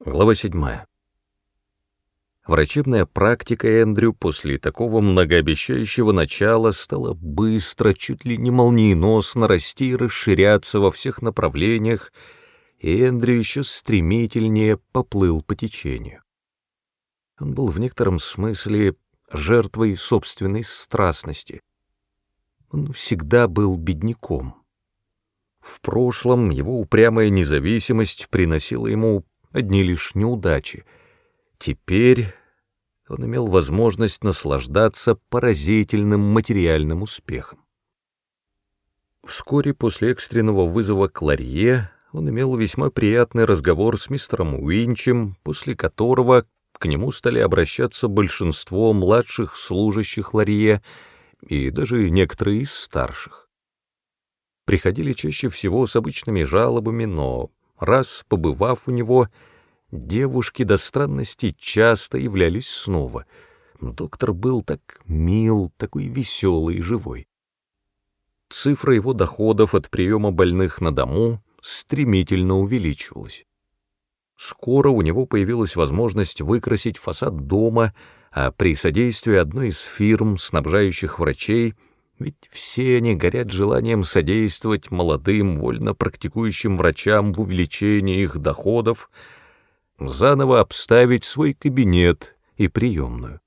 Глава 7. Врачебная практика Эндрю после такого многообещающего начала стала быстро, чуть ли не молниеносно расти и расширяться во всех направлениях, и Эндрю еще стремительнее поплыл по течению. Он был в некотором смысле жертвой собственной страстности. Он всегда был бедняком. В прошлом его упрямая независимость приносила ему одни лишь неудачи. Теперь он имел возможность наслаждаться поразительным материальным успехом. Вскоре после экстренного вызова к Ларье он имел весьма приятный разговор с мистером Уинчем, после которого к нему стали обращаться большинство младших служащих Ларье и даже некоторые из старших. Приходили чаще всего с обычными жалобами, но раз побывав у него, девушки до странности часто являлись снова. Доктор был так мил, такой веселый и живой. Цифра его доходов от приема больных на дому стремительно увеличивалась. Скоро у него появилась возможность выкрасить фасад дома, а при содействии одной из фирм, снабжающих врачей, ведь все они горят желанием содействовать молодым, вольно практикующим врачам в увеличении их доходов, заново обставить свой кабинет и приемную.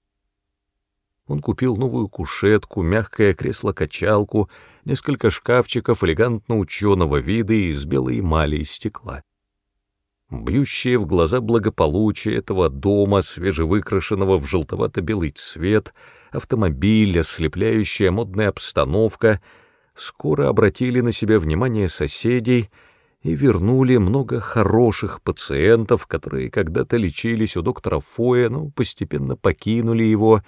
Он купил новую кушетку, мягкое кресло-качалку, несколько шкафчиков элегантно ученого вида из белой эмали и стекла. Бьющее в глаза благополучие этого дома, свежевыкрашенного в желтовато-белый цвет, автомобиль, ослепляющая модная обстановка, скоро обратили на себя внимание соседей и вернули много хороших пациентов, которые когда-то лечились у доктора Фоя, но постепенно покинули его,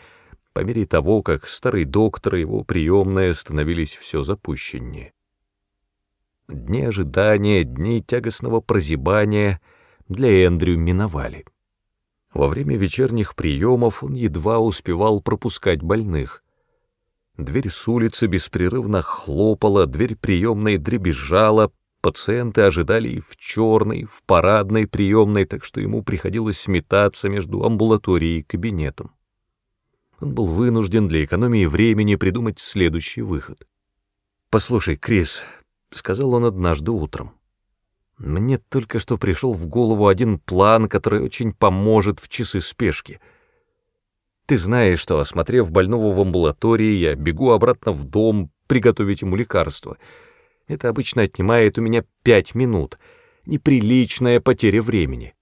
по мере того, как старый доктор и его приемная становились все запущеннее. Дни ожидания, дни тягостного прозябания — для Эндрю миновали. Во время вечерних приемов он едва успевал пропускать больных. Дверь с улицы беспрерывно хлопала, дверь приемной дребезжала, пациенты ожидали и в черной, в парадной приемной, так что ему приходилось сметаться между амбулаторией и кабинетом. Он был вынужден для экономии времени придумать следующий выход. «Послушай, Крис», — сказал он однажды утром, — мне только что пришел в голову один план, который очень поможет в часы спешки. Ты знаешь, что, осмотрев больного в амбулатории, я бегу обратно в дом приготовить ему лекарство. Это обычно отнимает у меня пять минут. Неприличная потеря времени.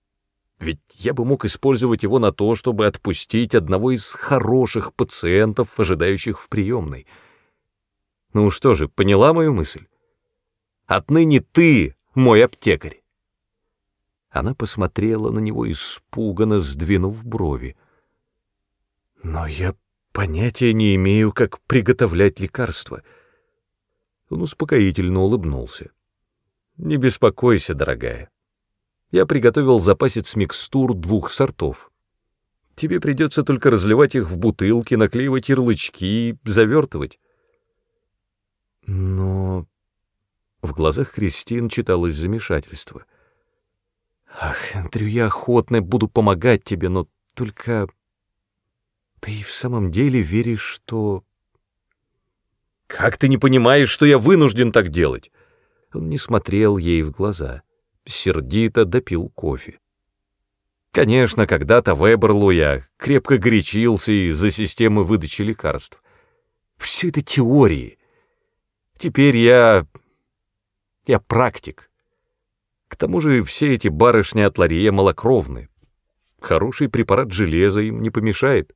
Ведь я бы мог использовать его на то, чтобы отпустить одного из хороших пациентов, ожидающих в приемной. Ну что же, поняла мою мысль? Отныне ты мой аптекарь. Она посмотрела на него испуганно, сдвинув брови. Но я понятия не имею, как приготовлять лекарства. Он успокоительно улыбнулся. Не беспокойся, дорогая. Я приготовил запасец микстур двух сортов. Тебе придется только разливать их в бутылки, наклеивать ярлычки, завертывать. Но в глазах Кристин читалось замешательство. «Ах, Эндрю, я охотно буду помогать тебе, но только ты в самом деле веришь, что...» «Как ты не понимаешь, что я вынужден так делать?» Он не смотрел ей в глаза, сердито допил кофе. Конечно, когда-то в Эберлу я крепко горячился из-за системы выдачи лекарств. Все это теории. Теперь я я практик. К тому же все эти барышни от Лария малокровны. Хороший препарат железа им не помешает.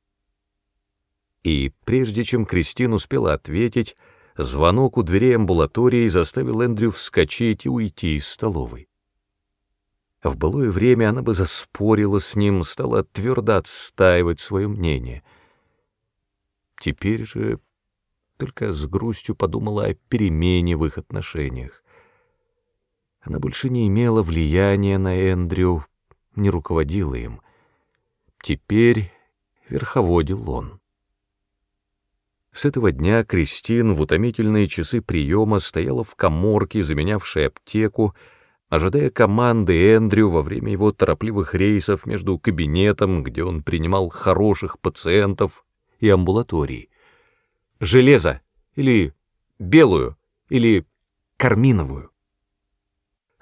И прежде чем Кристин успела ответить, звонок у дверей амбулатории заставил Эндрю вскочить и уйти из столовой. В былое время она бы заспорила с ним, стала твердо отстаивать свое мнение. Теперь же только с грустью подумала о перемене в их отношениях. Она больше не имела влияния на Эндрю, не руководила им. Теперь верховодил он. С этого дня Кристин в утомительные часы приема стояла в коморке, заменявшей аптеку, ожидая команды Эндрю во время его торопливых рейсов между кабинетом, где он принимал хороших пациентов, и амбулаторией. «Железо! Или белую! Или карминовую!»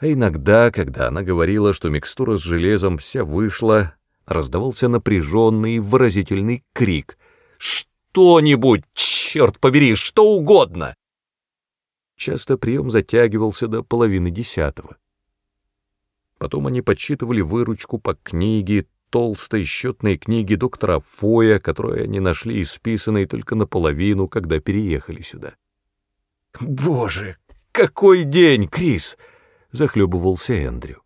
А иногда, когда она говорила, что микстура с железом вся вышла, раздавался напряженный выразительный крик. «Что-нибудь, черт побери, что угодно!» Часто прием затягивался до половины десятого. Потом они подсчитывали выручку по книге, толстой счетной книге доктора Фоя, которую они нашли исписанной только наполовину, когда переехали сюда. «Боже, какой день, Крис!» — захлебывался Эндрю.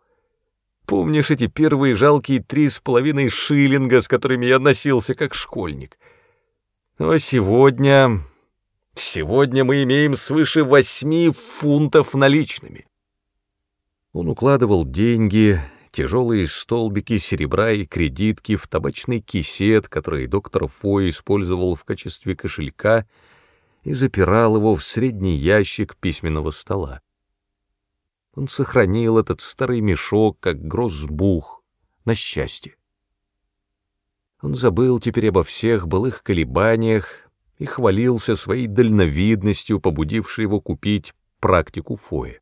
«Помнишь эти первые жалкие три с половиной шиллинга, с которыми я носился как школьник? Но сегодня... Сегодня мы имеем свыше восьми фунтов наличными. Он укладывал деньги, тяжелые столбики серебра и кредитки в табачный кисет, который доктор Фой использовал в качестве кошелька, и запирал его в средний ящик письменного стола. Он сохранил этот старый мешок, как грозбух, на счастье. Он забыл теперь обо всех былых колебаниях и хвалился своей дальновидностью, побудившей его купить практику Фоя.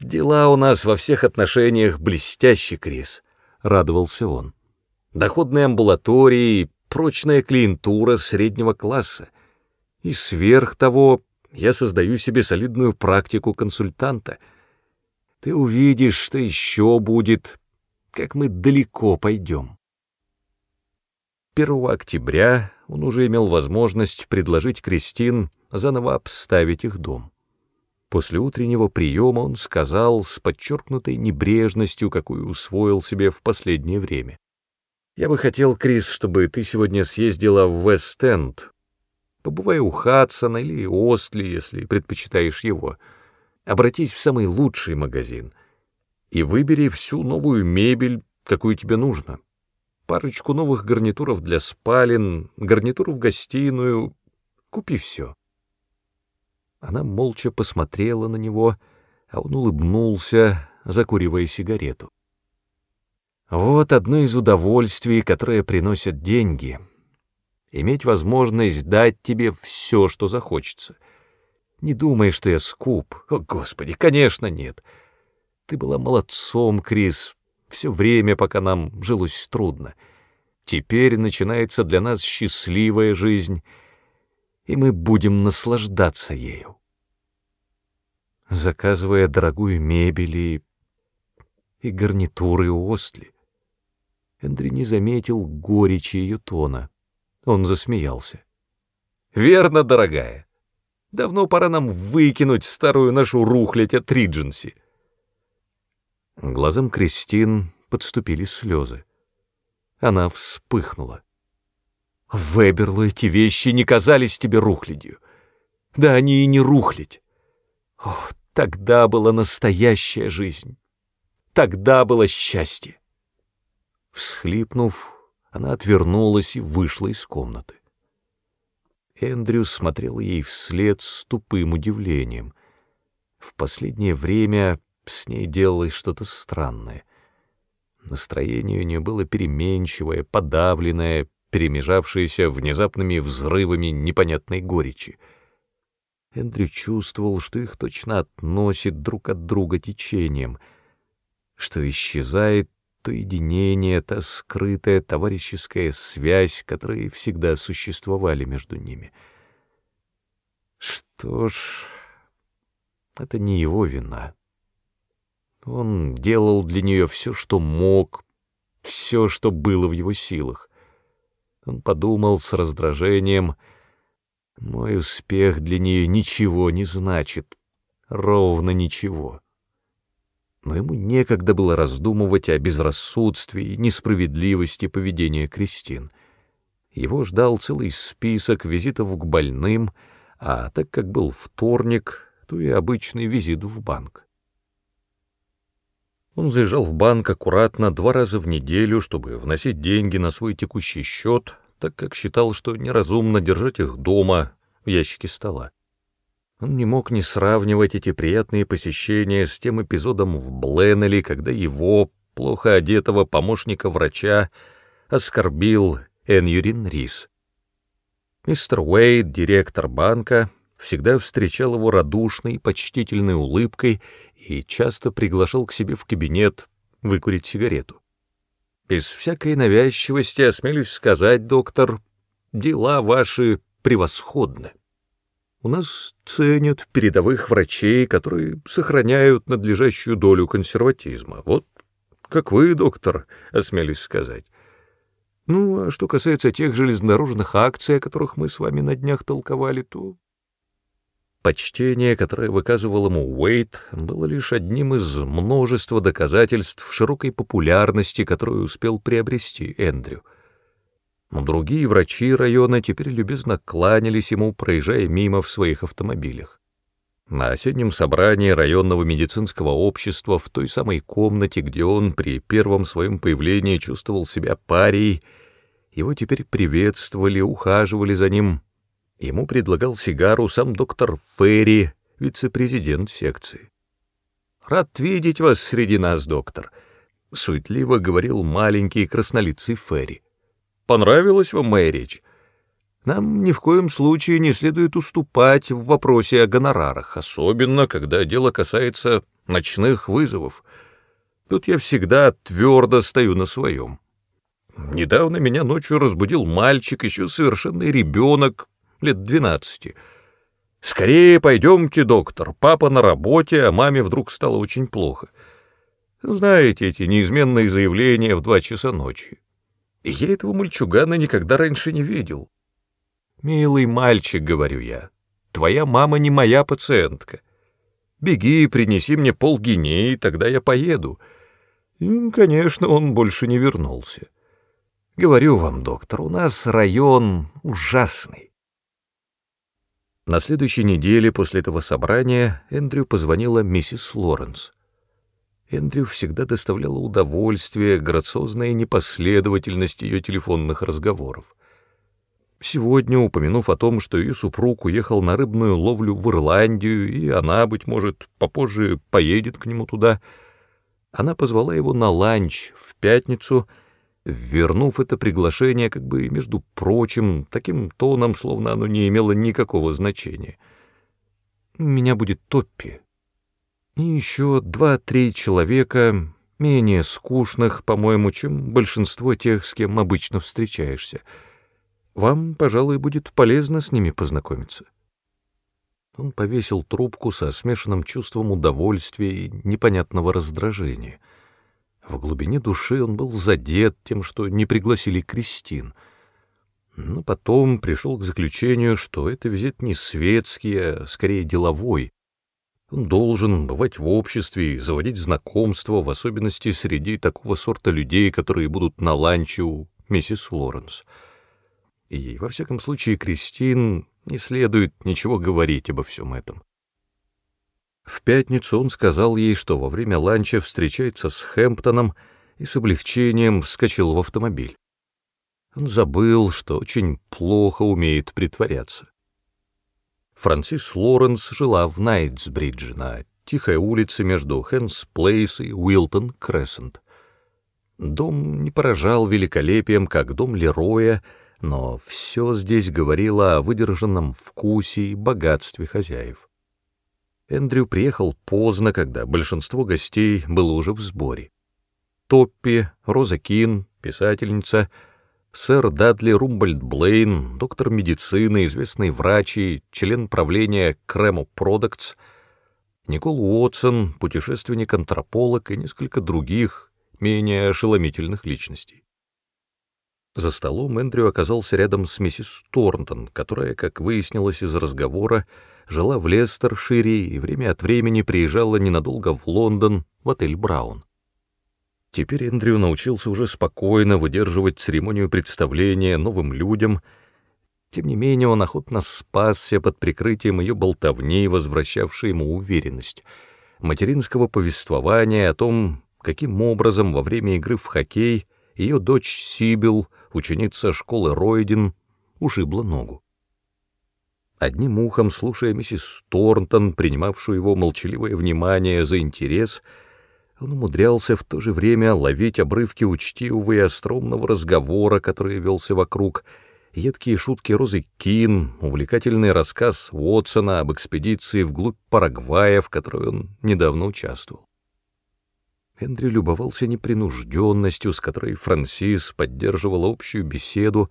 «Дела у нас во всех отношениях блестящие, Крис», — радовался он. «Доходные амбулатории, прочная клиентура среднего класса. И сверх того я создаю себе солидную практику консультанта. Ты увидишь, что еще будет, как мы далеко пойдем». 1 октября он уже имел возможность предложить Кристин заново обставить их дом. После утреннего приема он сказал с подчеркнутой небрежностью, какую усвоил себе в последнее время. «Я бы хотел, Крис, чтобы ты сегодня съездила в Вест-Энд. Побывай у Хадсона или Остли, если предпочитаешь его. Обратись в самый лучший магазин и выбери всю новую мебель, какую тебе нужно. Парочку новых гарнитуров для спален, гарнитуру в гостиную. Купи все». Она молча посмотрела на него, а он улыбнулся, закуривая сигарету. Вот одно из удовольствий, которое приносят деньги. Иметь возможность дать тебе все, что захочется. Не думай, что я скуп. О, Господи, конечно, нет. Ты была молодцом, Крис, все время, пока нам жилось трудно. Теперь начинается для нас счастливая жизнь — и мы будем наслаждаться ею. Заказывая дорогую мебель и, и гарнитуры у Остли, Эндри не заметил горечи ее тона. Он засмеялся. «Верно, дорогая. Давно пора нам выкинуть старую нашу рухлядь от Ридженси». Глазам Кристин подступили слезы. Она вспыхнула. Веберлу эти вещи не казались тебе рухлядью. Да они и не рухлядь. Ох, тогда была настоящая жизнь. Тогда было счастье. Всхлипнув, она отвернулась и вышла из комнаты. Эндрю смотрел ей вслед с тупым удивлением. В последнее время с ней делалось что-то странное. Настроение у нее было переменчивое, подавленное, перемежавшиеся внезапными взрывами непонятной горечи. Эндрю чувствовал, что их точно относит друг от друга течением, что исчезает то единение, та скрытая товарищеская связь, которые всегда существовали между ними. Что ж, это не его вина. Он делал для нее все, что мог, все, что было в его силах. Он подумал с раздражением, «Мой успех для нее ничего не значит, ровно ничего». Но ему некогда было раздумывать о безрассудстве и несправедливости поведения Кристин. Его ждал целый список визитов к больным, а так как был вторник, то и обычный визит в банк. Он заезжал в банк аккуратно два раза в неделю, чтобы вносить деньги на свой текущий счет, так как считал, что неразумно держать их дома в ящике стола. Он не мог не сравнивать эти приятные посещения с тем эпизодом в Бленнелли, когда его, плохо одетого помощника врача, оскорбил Эньюрин Рис. Мистер Уэйд, директор банка, всегда встречал его радушной, почтительной улыбкой и часто приглашал к себе в кабинет выкурить сигарету. Без всякой навязчивости, осмелюсь сказать, доктор, дела ваши превосходны. У нас ценят передовых врачей, которые сохраняют надлежащую долю консерватизма. Вот как вы, доктор, осмелюсь сказать. Ну, а что касается тех железнодорожных акций, о которых мы с вами на днях толковали, то... Почтение, которое выказывал ему Уэйт, было лишь одним из множества доказательств широкой популярности, которую успел приобрести Эндрю. Но другие врачи района теперь любезно кланялись ему, проезжая мимо в своих автомобилях. На осеннем собрании районного медицинского общества в той самой комнате, где он при первом своем появлении чувствовал себя парией, его теперь приветствовали, ухаживали за ним, Ему предлагал сигару сам доктор Ферри, вице-президент секции. «Рад видеть вас среди нас, доктор», — суетливо говорил маленький краснолицый Ферри. «Понравилась вам моя речь? Нам ни в коем случае не следует уступать в вопросе о гонорарах, особенно когда дело касается ночных вызовов. Тут я всегда твердо стою на своем. Недавно меня ночью разбудил мальчик, еще совершенный ребенок, лет двенадцати. «Скорее пойдемте, доктор, папа на работе, а маме вдруг стало очень плохо. Знаете эти неизменные заявления в два часа ночи. Я этого мальчугана никогда раньше не видел. «Милый мальчик», — говорю я, — «твоя мама не моя пациентка. Беги, принеси мне полгинеи, тогда я поеду». И, конечно, он больше не вернулся. Говорю вам, доктор, у нас район ужасный. На следующей неделе после этого собрания Эндрю позвонила миссис Лоренс. Эндрю всегда доставляла удовольствие грациозная непоследовательность ее телефонных разговоров. Сегодня, упомянув о том, что ее супруг уехал на рыбную ловлю в Ирландию, и она, быть может, попозже поедет к нему туда, она позвала его на ланч в пятницу — вернув это приглашение как бы, между прочим, таким тоном, словно оно не имело никакого значения. «Меня будет Топпи. И еще два-три человека, менее скучных, по-моему, чем большинство тех, с кем обычно встречаешься. Вам, пожалуй, будет полезно с ними познакомиться». Он повесил трубку со смешанным чувством удовольствия и непонятного раздражения — в глубине души он был задет тем, что не пригласили Кристин. Но потом пришел к заключению, что это визит не светский, а скорее деловой. Он должен бывать в обществе и заводить знакомства, в особенности среди такого сорта людей, которые будут на ланче у миссис Лоренс. И, во всяком случае, Кристин не следует ничего говорить обо всем этом. В пятницу он сказал ей, что во время ланча встречается с Хэмптоном и с облегчением вскочил в автомобиль. Он забыл, что очень плохо умеет притворяться. Франсис Лоренс жила в Найтсбридже, на тихой улице между Хэнс Плейс и Уилтон Крессент. Дом не поражал великолепием, как дом Лероя, но все здесь говорило о выдержанном вкусе и богатстве хозяев. Эндрю приехал поздно, когда большинство гостей было уже в сборе. Топпи, Роза Кин, писательница, сэр Дадли Румбольд Блейн, доктор медицины, известный врач и член правления Крему Продуктс, Никол Уотсон, путешественник-антрополог и несколько других, менее ошеломительных личностей. За столом Эндрю оказался рядом с миссис Торнтон, которая, как выяснилось из разговора, жила в Лестершире и время от времени приезжала ненадолго в Лондон, в отель «Браун». Теперь Эндрю научился уже спокойно выдерживать церемонию представления новым людям, тем не менее он охотно спасся под прикрытием ее болтовни, возвращавшей ему уверенность, материнского повествования о том, каким образом во время игры в хоккей ее дочь Сибил, ученица школы Ройдин, ушибла ногу. Одним ухом, слушая миссис Торнтон, принимавшую его молчаливое внимание за интерес, он умудрялся в то же время ловить обрывки учтивого и остромного разговора, который велся вокруг, едкие шутки Розы Кин, увлекательный рассказ Уотсона об экспедиции вглубь Парагвая, в которой он недавно участвовал. Эндрю любовался непринужденностью, с которой Франсис поддерживал общую беседу,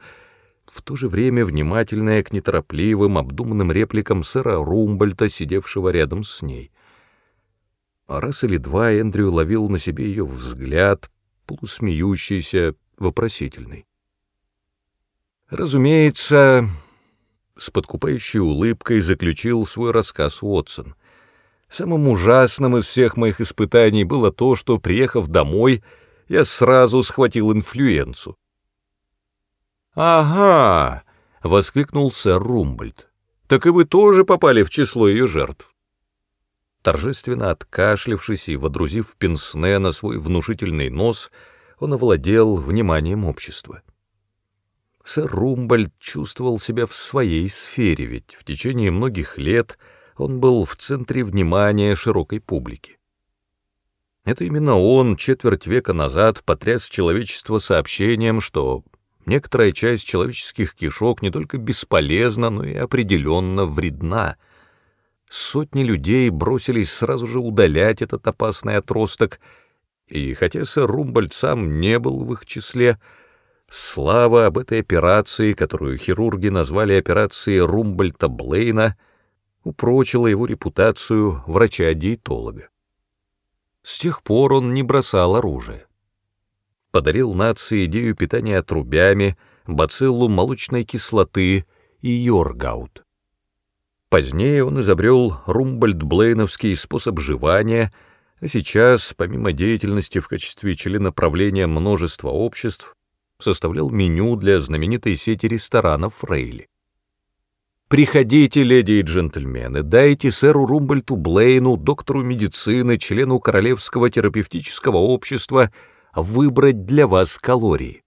в то же время внимательная к неторопливым, обдуманным репликам сэра Румбольта, сидевшего рядом с ней. Раз или два Эндрю ловил на себе ее взгляд, полусмеющийся, вопросительный. Разумеется, с подкупающей улыбкой заключил свой рассказ Уотсон. Самым ужасным из всех моих испытаний было то, что, приехав домой, я сразу схватил инфлюенцию. «Ага!» — воскликнул сэр Румбольд. «Так и вы тоже попали в число ее жертв». Торжественно откашлившись и водрузив пенсне на свой внушительный нос, он овладел вниманием общества. Сэр Румбольд чувствовал себя в своей сфере, ведь в течение многих лет он был в центре внимания широкой публики. Это именно он четверть века назад потряс человечество сообщением, что Некоторая часть человеческих кишок не только бесполезна, но и определенно вредна. Сотни людей бросились сразу же удалять этот опасный отросток, и хотя сэр Румбольд сам не был в их числе, слава об этой операции, которую хирурги назвали операцией Румбольта-Блейна, упрочила его репутацию врача-диетолога. С тех пор он не бросал оружие подарил нации идею питания трубями, бациллу молочной кислоты и йоргаут. Позднее он изобрел румбольд-блейновский способ жевания, а сейчас, помимо деятельности в качестве члена правления множества обществ, составлял меню для знаменитой сети ресторанов Рейли. Приходите, леди и джентльмены, дайте сэру Румбольту Блейну, доктору медицины, члену Королевского терапевтического общества, выбрать для вас калории.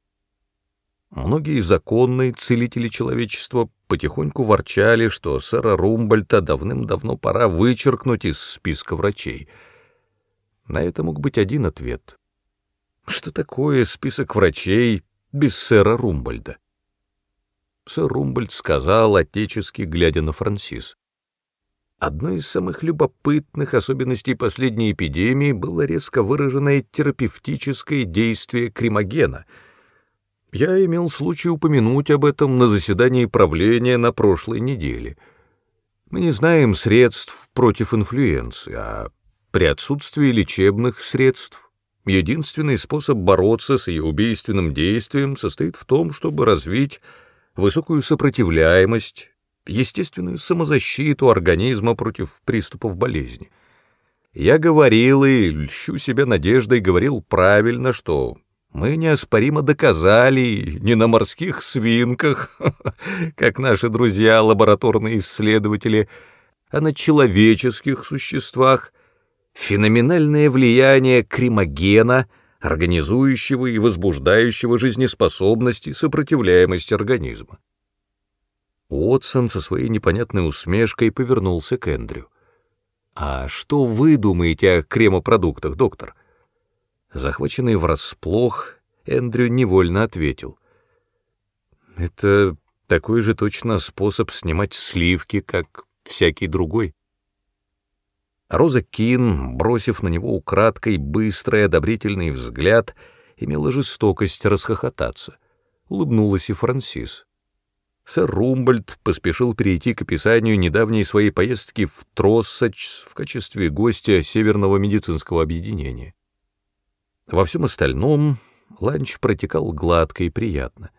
Многие законные целители человечества потихоньку ворчали, что сэра Румбольта давным-давно пора вычеркнуть из списка врачей. На это мог быть один ответ. Что такое список врачей без сэра Румбольда? Сэр Румбольд сказал, отечески глядя на Франсис. Одной из самых любопытных особенностей последней эпидемии было резко выраженное терапевтическое действие кремогена. Я имел случай упомянуть об этом на заседании правления на прошлой неделе. Мы не знаем средств против инфлюенции, а при отсутствии лечебных средств единственный способ бороться с ее убийственным действием состоит в том, чтобы развить высокую сопротивляемость естественную самозащиту организма против приступов болезни. Я говорил и, льщу себя надеждой, говорил правильно, что мы неоспоримо доказали не на морских свинках, как наши друзья лабораторные исследователи, а на человеческих существах, феноменальное влияние кремогена, организующего и возбуждающего жизнеспособность и сопротивляемость организма. Уотсон со своей непонятной усмешкой повернулся к Эндрю. «А что вы думаете о кремопродуктах, доктор?» Захваченный врасплох, Эндрю невольно ответил. «Это такой же точно способ снимать сливки, как всякий другой». Роза Кин, бросив на него украдкой быстрый одобрительный взгляд, имела жестокость расхохотаться. Улыбнулась и Франсис сэр Румбольд поспешил перейти к описанию недавней своей поездки в Троссач в качестве гостя Северного медицинского объединения. Во всем остальном ланч протекал гладко и приятно.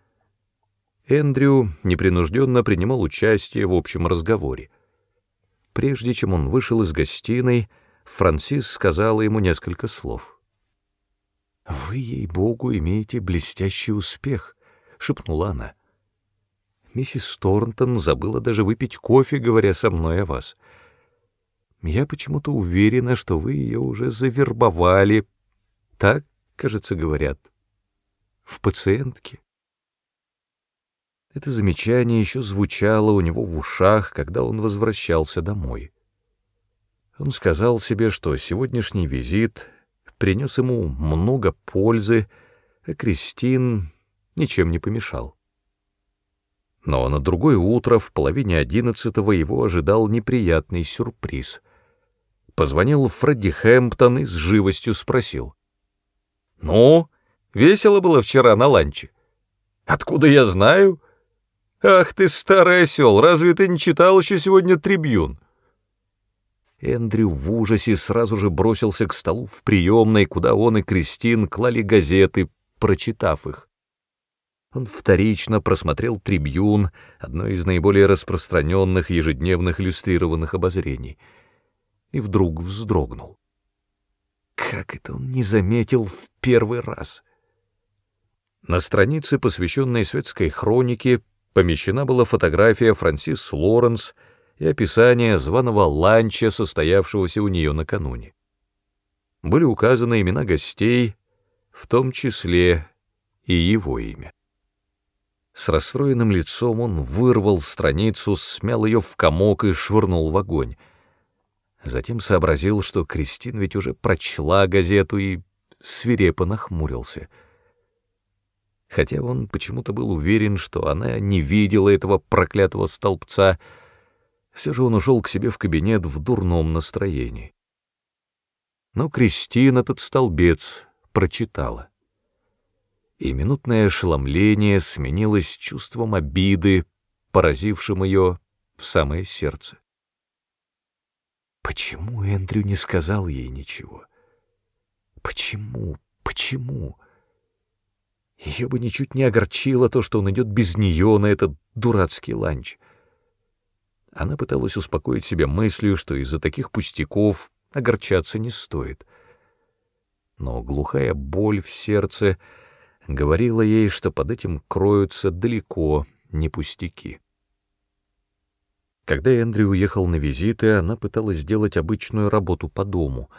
Эндрю непринужденно принимал участие в общем разговоре. Прежде чем он вышел из гостиной, Франсис сказала ему несколько слов. «Вы, ей-богу, имеете блестящий успех», — шепнула она. Миссис Торнтон забыла даже выпить кофе, говоря со мной о вас. Я почему-то уверена, что вы ее уже завербовали. Так, кажется, говорят. В пациентке. Это замечание еще звучало у него в ушах, когда он возвращался домой. Он сказал себе, что сегодняшний визит принес ему много пользы, а Кристин ничем не помешал. Но на другое утро, в половине одиннадцатого, его ожидал неприятный сюрприз. Позвонил Фредди Хэмптон и с живостью спросил. «Ну, весело было вчера на ланче?» «Откуда я знаю?» «Ах ты, старый осел, разве ты не читал еще сегодня трибюн?» Эндрю в ужасе сразу же бросился к столу в приемной, куда он и Кристин клали газеты, прочитав их. Он вторично просмотрел «Трибьюн», одно из наиболее распространенных ежедневных иллюстрированных обозрений, и вдруг вздрогнул. Как это он не заметил в первый раз? На странице, посвященной светской хронике, помещена была фотография Франсис Лоренс — и описание званого ланча, состоявшегося у нее накануне. Были указаны имена гостей, в том числе и его имя. С расстроенным лицом он вырвал страницу, смял ее в комок и швырнул в огонь. Затем сообразил, что Кристин ведь уже прочла газету и свирепо нахмурился. Хотя он почему-то был уверен, что она не видела этого проклятого столбца, все же он ушел к себе в кабинет в дурном настроении. Но Кристина этот столбец прочитала. И минутное ошеломление сменилось чувством обиды, поразившим ее в самое сердце. Почему Эндрю не сказал ей ничего? Почему? Почему? Ее бы ничуть не огорчило то, что он идет без нее на этот дурацкий ланч. Она пыталась успокоить себя мыслью, что из-за таких пустяков огорчаться не стоит. Но глухая боль в сердце говорила ей, что под этим кроются далеко не пустяки. Когда Эндрю уехал на визиты, она пыталась сделать обычную работу по дому,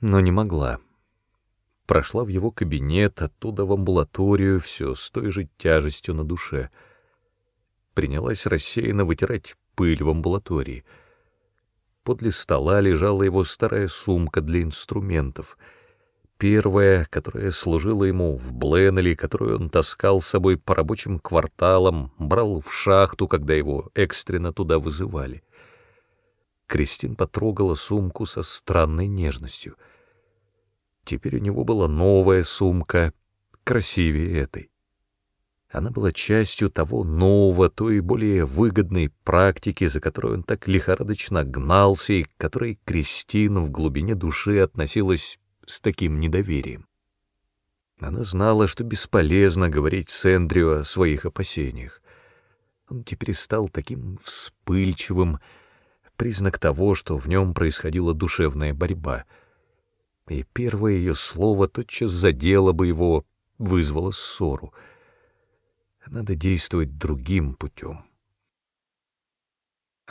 но не могла. Прошла в его кабинет, оттуда в амбулаторию, все с той же тяжестью на душе — принялась рассеянно вытирать пыль в амбулатории. Подле стола лежала его старая сумка для инструментов. Первая, которая служила ему в Бленнеле, которую он таскал с собой по рабочим кварталам, брал в шахту, когда его экстренно туда вызывали. Кристин потрогала сумку со странной нежностью. Теперь у него была новая сумка, красивее этой. Она была частью того нового, той более выгодной практики, за которой он так лихорадочно гнался и к которой Кристина в глубине души относилась с таким недоверием. Она знала, что бесполезно говорить с Эндрю о своих опасениях. Он теперь стал таким вспыльчивым, признак того, что в нем происходила душевная борьба. И первое ее слово тотчас задело бы его, вызвало ссору — надо действовать другим путем.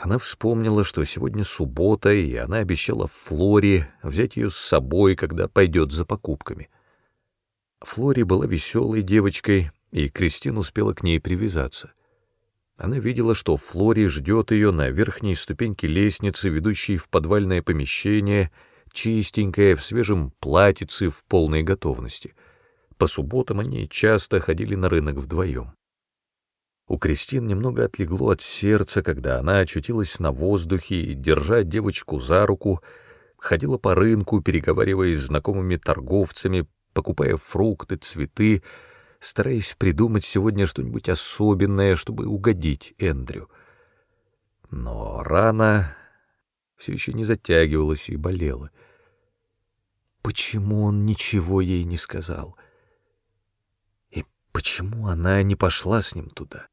Она вспомнила, что сегодня суббота, и она обещала Флоре взять ее с собой, когда пойдет за покупками. Флори была веселой девочкой, и Кристин успела к ней привязаться. Она видела, что Флори ждет ее на верхней ступеньке лестницы, ведущей в подвальное помещение, чистенькая, в свежем платьице, в полной готовности. По субботам они часто ходили на рынок вдвоем. У Кристин немного отлегло от сердца, когда она очутилась на воздухе и, держа девочку за руку, ходила по рынку, переговариваясь с знакомыми торговцами, покупая фрукты, цветы, стараясь придумать сегодня что-нибудь особенное, чтобы угодить Эндрю. Но рана все еще не затягивалась и болела. Почему он ничего ей не сказал? И почему она не пошла с ним туда?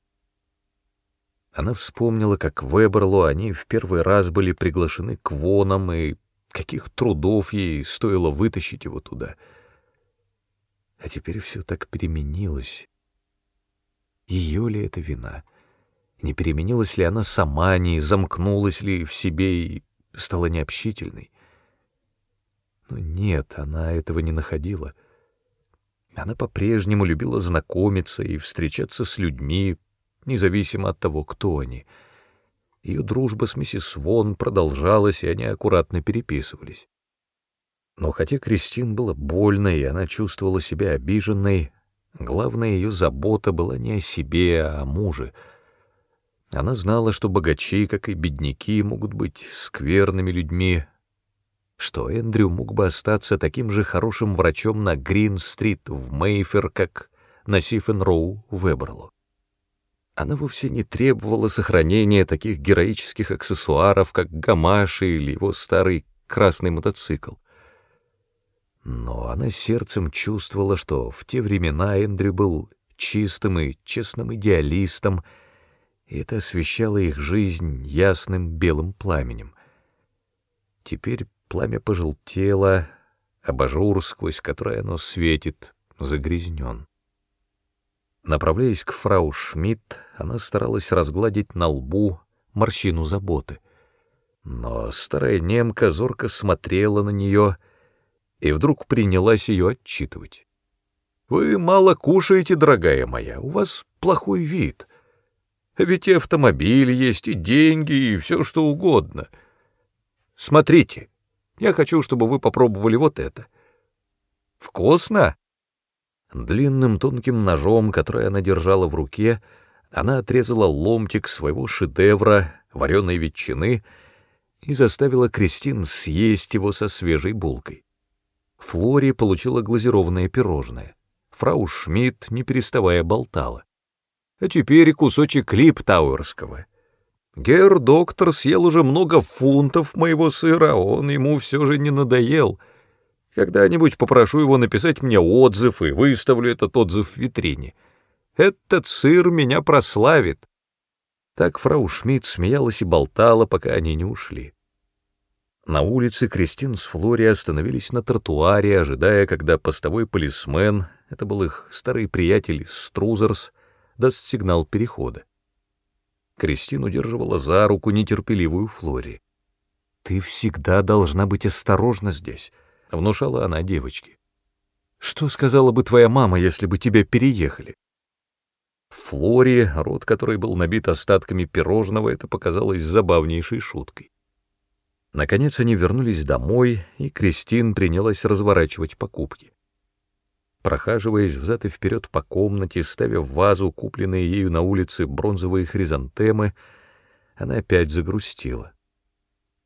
Она вспомнила, как в Эберлу они в первый раз были приглашены к вонам, и каких трудов ей стоило вытащить его туда. А теперь все так переменилось. Ее ли это вина? Не переменилась ли она сама, не замкнулась ли в себе и стала необщительной? Но нет, она этого не находила. Она по-прежнему любила знакомиться и встречаться с людьми, независимо от того, кто они. Ее дружба с миссис Вон продолжалась, и они аккуратно переписывались. Но хотя Кристин было больно, и она чувствовала себя обиженной, главная ее забота была не о себе, а о муже. Она знала, что богачи, как и бедняки, могут быть скверными людьми, что Эндрю мог бы остаться таким же хорошим врачом на Грин-стрит в Мейфер, как на Сифен-Роу в Эберлу. Она вовсе не требовала сохранения таких героических аксессуаров, как гамаши или его старый красный мотоцикл. Но она сердцем чувствовала, что в те времена Эндрю был чистым и честным идеалистом, и это освещало их жизнь ясным белым пламенем. Теперь пламя пожелтело, абажур, сквозь который оно светит, загрязнен. Направляясь к фрау Шмидт, она старалась разгладить на лбу морщину заботы. Но старая немка зорко смотрела на нее — и вдруг принялась ее отчитывать. «Вы мало кушаете, дорогая моя, у вас плохой вид. Ведь и автомобиль есть, и деньги, и все что угодно. Смотрите, я хочу, чтобы вы попробовали вот это. Вкусно?» Длинным тонким ножом, который она держала в руке, она отрезала ломтик своего шедевра, вареной ветчины, и заставила Кристин съесть его со свежей булкой. Флори получила глазированное пирожное. Фрау Шмидт, не переставая, болтала. А теперь кусочек липтауэрского. Гер-доктор съел уже много фунтов моего сыра, он ему все же не надоел. Когда-нибудь попрошу его написать мне отзыв и выставлю этот отзыв в витрине. Этот сыр меня прославит. Так фрау Шмидт смеялась и болтала, пока они не ушли. На улице Кристин с Флори остановились на тротуаре, ожидая, когда постовой полисмен, это был их старый приятель Струзерс, даст сигнал перехода. Кристин удерживала за руку нетерпеливую Флори. «Ты всегда должна быть осторожна здесь», — внушала она девочке. «Что сказала бы твоя мама, если бы тебя переехали?» Флори, рот которой был набит остатками пирожного, это показалось забавнейшей шуткой. Наконец они вернулись домой, и Кристин принялась разворачивать покупки. Прохаживаясь взад и вперед по комнате, ставя в вазу купленные ею на улице бронзовые хризантемы, она опять загрустила.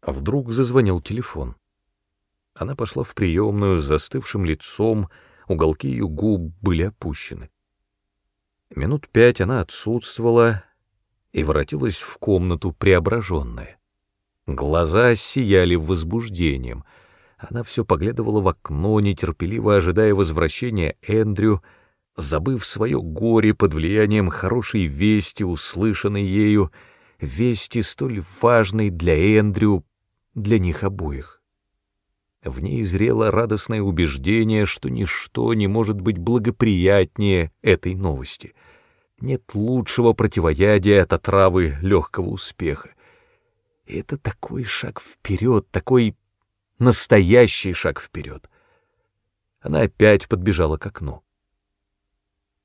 Вдруг зазвонил телефон. Она пошла в приемную с застывшим лицом, уголки ее губ были опущены. Минут пять она отсутствовала и воротилась в комнату преображенная. Глаза сияли возбуждением. Она все поглядывала в окно, нетерпеливо ожидая возвращения Эндрю, забыв свое горе под влиянием хорошей вести, услышанной ею, вести столь важной для Эндрю, для них обоих. В ней зрело радостное убеждение, что ничто не может быть благоприятнее этой новости. Нет лучшего противоядия от отравы легкого успеха. Это такой шаг вперед, такой настоящий шаг вперед. Она опять подбежала к окну.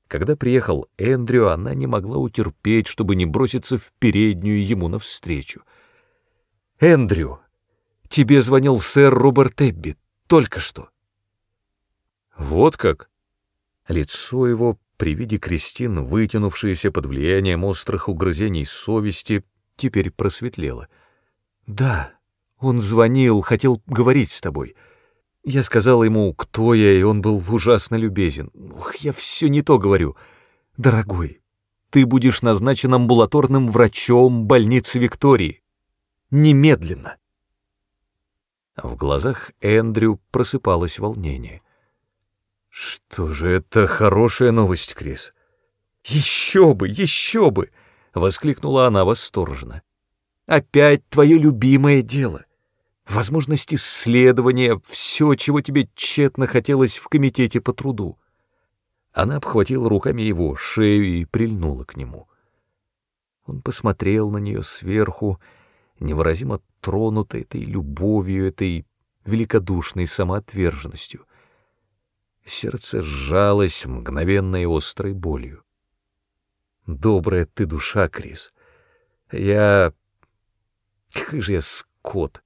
Когда приехал Эндрю, она не могла утерпеть, чтобы не броситься в переднюю ему навстречу. «Эндрю, тебе звонил сэр Роберт Эбби только что». «Вот как?» Лицо его при виде Кристин, вытянувшееся под влиянием острых угрызений совести, теперь просветлело — «Да, он звонил, хотел говорить с тобой. Я сказала ему, кто я, и он был ужасно любезен. Ух, я все не то говорю. Дорогой, ты будешь назначен амбулаторным врачом больницы Виктории. Немедленно!» В глазах Эндрю просыпалось волнение. «Что же это хорошая новость, Крис?» «Еще бы, еще бы!» — воскликнула она восторженно. Опять твое любимое дело. Возможность исследования, все, чего тебе тщетно хотелось в комитете по труду. Она обхватила руками его шею и прильнула к нему. Он посмотрел на нее сверху, невыразимо тронутый этой любовью, этой великодушной самоотверженностью. Сердце сжалось мгновенной острой болью. Добрая ты душа, Крис. Я... Какой же я скот.